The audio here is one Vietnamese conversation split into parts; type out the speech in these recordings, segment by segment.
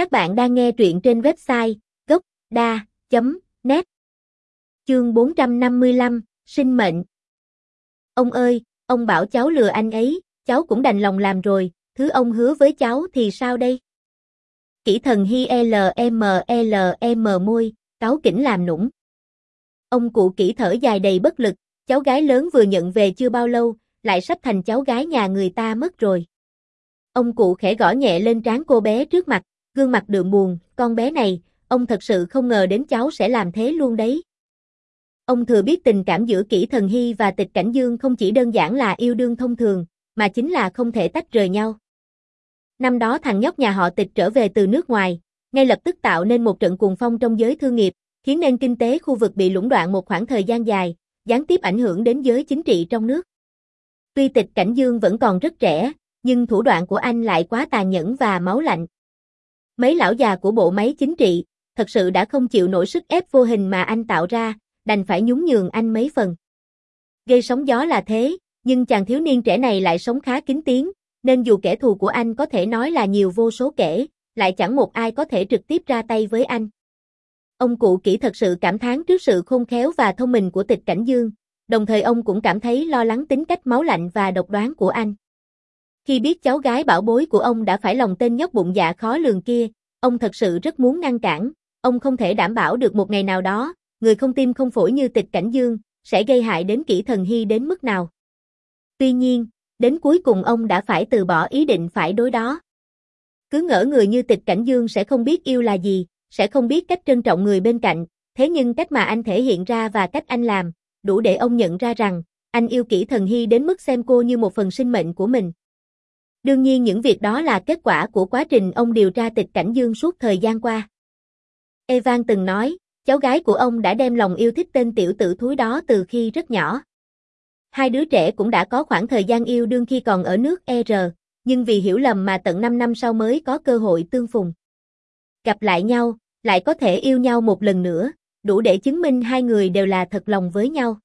Các bạn đang nghe truyện trên website gốc.da.net Chương 455, Sinh mệnh Ông ơi, ông bảo cháu lừa anh ấy, cháu cũng đành lòng làm rồi, thứ ông hứa với cháu thì sao đây? kỹ thần hi LM LM môi, cáo kỉnh làm nũng. Ông cụ kỹ thở dài đầy bất lực, cháu gái lớn vừa nhận về chưa bao lâu, lại sắp thành cháu gái nhà người ta mất rồi. Ông cụ khẽ gõ nhẹ lên trán cô bé trước mặt, gương mặt đượm buồn, con bé này, ông thật sự không ngờ đến cháu sẽ làm thế luôn đấy. Ông thừa biết tình cảm giữa kỹ thần hy và tịch cảnh dương không chỉ đơn giản là yêu đương thông thường, mà chính là không thể tách rời nhau. Năm đó thằng nhóc nhà họ tịch trở về từ nước ngoài, ngay lập tức tạo nên một trận cuồng phong trong giới thương nghiệp, khiến nền kinh tế khu vực bị lũng đoạn một khoảng thời gian dài, gián tiếp ảnh hưởng đến giới chính trị trong nước. Tuy tịch cảnh dương vẫn còn rất trẻ, nhưng thủ đoạn của anh lại quá tàn nhẫn và máu lạnh. Mấy lão già của bộ máy chính trị, thật sự đã không chịu nổi sức ép vô hình mà anh tạo ra, đành phải nhún nhường anh mấy phần. Gây sóng gió là thế, nhưng chàng thiếu niên trẻ này lại sống khá kín tiếng, nên dù kẻ thù của anh có thể nói là nhiều vô số kể, lại chẳng một ai có thể trực tiếp ra tay với anh. Ông cụ kỹ thật sự cảm thán trước sự khôn khéo và thông minh của tịch cảnh dương, đồng thời ông cũng cảm thấy lo lắng tính cách máu lạnh và độc đoán của anh. Khi biết cháu gái bảo bối của ông đã phải lòng tên nhóc bụng dạ khó lường kia, ông thật sự rất muốn ngăn cản, ông không thể đảm bảo được một ngày nào đó, người không tim không phổi như tịch cảnh dương, sẽ gây hại đến kỹ thần hy đến mức nào. Tuy nhiên, đến cuối cùng ông đã phải từ bỏ ý định phải đối đó. Cứ ngỡ người như tịch cảnh dương sẽ không biết yêu là gì, sẽ không biết cách trân trọng người bên cạnh, thế nhưng cách mà anh thể hiện ra và cách anh làm, đủ để ông nhận ra rằng, anh yêu kỹ thần hy đến mức xem cô như một phần sinh mệnh của mình. Đương nhiên những việc đó là kết quả của quá trình ông điều tra tịch cảnh dương suốt thời gian qua. Evan từng nói, cháu gái của ông đã đem lòng yêu thích tên tiểu tử thúi đó từ khi rất nhỏ. Hai đứa trẻ cũng đã có khoảng thời gian yêu đương khi còn ở nước ER, nhưng vì hiểu lầm mà tận 5 năm sau mới có cơ hội tương phùng. Gặp lại nhau, lại có thể yêu nhau một lần nữa, đủ để chứng minh hai người đều là thật lòng với nhau.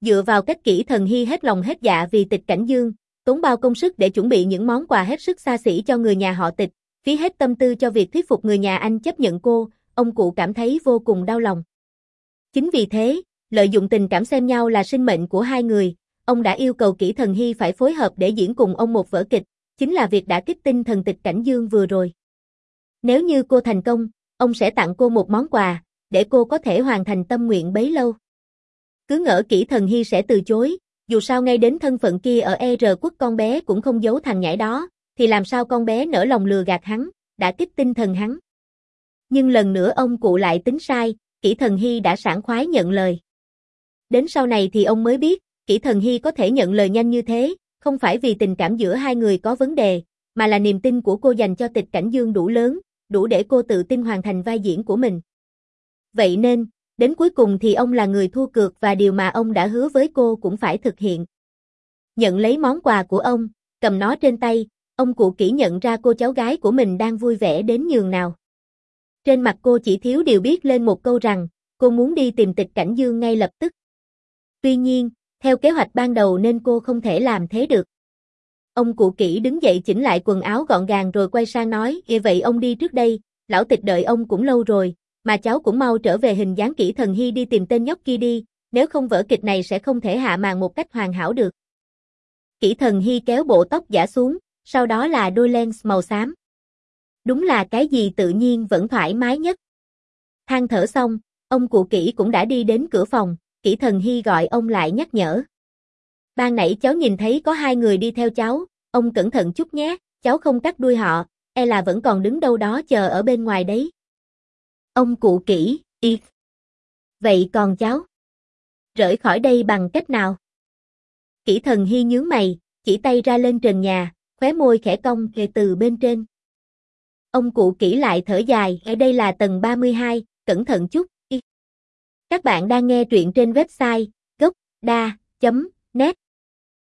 Dựa vào cách kỹ thần hy hết lòng hết dạ vì tịch cảnh dương, tốn bao công sức để chuẩn bị những món quà hết sức xa xỉ cho người nhà họ tịch, phí hết tâm tư cho việc thuyết phục người nhà anh chấp nhận cô, ông cụ cảm thấy vô cùng đau lòng. Chính vì thế, lợi dụng tình cảm xem nhau là sinh mệnh của hai người, ông đã yêu cầu kỹ thần hy phải phối hợp để diễn cùng ông một vở kịch, chính là việc đã kích tinh thần tịch cảnh dương vừa rồi. Nếu như cô thành công, ông sẽ tặng cô một món quà, để cô có thể hoàn thành tâm nguyện bấy lâu. Cứ ngỡ kỹ thần hy sẽ từ chối, dù sao ngay đến thân phận kia ở ER quốc con bé cũng không giấu thằng nhãi đó, thì làm sao con bé nở lòng lừa gạt hắn, đã kích tinh thần hắn. Nhưng lần nữa ông cụ lại tính sai, kỹ thần hy đã sảng khoái nhận lời. Đến sau này thì ông mới biết, kỹ thần hy có thể nhận lời nhanh như thế, không phải vì tình cảm giữa hai người có vấn đề, mà là niềm tin của cô dành cho tịch cảnh dương đủ lớn, đủ để cô tự tin hoàn thành vai diễn của mình. Vậy nên, đến cuối cùng thì ông là người thua cược và điều mà ông đã hứa với cô cũng phải thực hiện. Nhận lấy món quà của ông, cầm nó trên tay, ông cụ kỹ nhận ra cô cháu gái của mình đang vui vẻ đến nhường nào. Trên mặt cô chỉ thiếu điều biết lên một câu rằng, cô muốn đi tìm tịch cảnh dương ngay lập tức. Tuy nhiên, theo kế hoạch ban đầu nên cô không thể làm thế được. Ông cụ kỹ đứng dậy chỉnh lại quần áo gọn gàng rồi quay sang nói, vậy ông đi trước đây, lão tịch đợi ông cũng lâu rồi, mà cháu cũng mau trở về hình dáng kỹ thần hy đi tìm tên nhóc kia đi, nếu không vở kịch này sẽ không thể hạ màn một cách hoàn hảo được. Kỹ thần hy kéo bộ tóc giả xuống, sau đó là đôi lens màu xám. Đúng là cái gì tự nhiên vẫn thoải mái nhất. Than thở xong, ông cụ kỹ cũng đã đi đến cửa phòng, kỹ thần hy gọi ông lại nhắc nhở. Ban nãy cháu nhìn thấy có hai người đi theo cháu, ông cẩn thận chút nhé, cháu không cắt đuôi họ, e là vẫn còn đứng đâu đó chờ ở bên ngoài đấy. Ông cụ kỹ, y. Vậy còn cháu? Rời khỏi đây bằng cách nào? Kỹ thần hy nhướng mày, chỉ tay ra lên trần nhà, khóe môi khẽ cong kề từ bên trên. Ông cụ kỹ lại thở dài, ở đây là tầng 32, cẩn thận chút. Y. Các bạn đang nghe truyện trên website gocda.net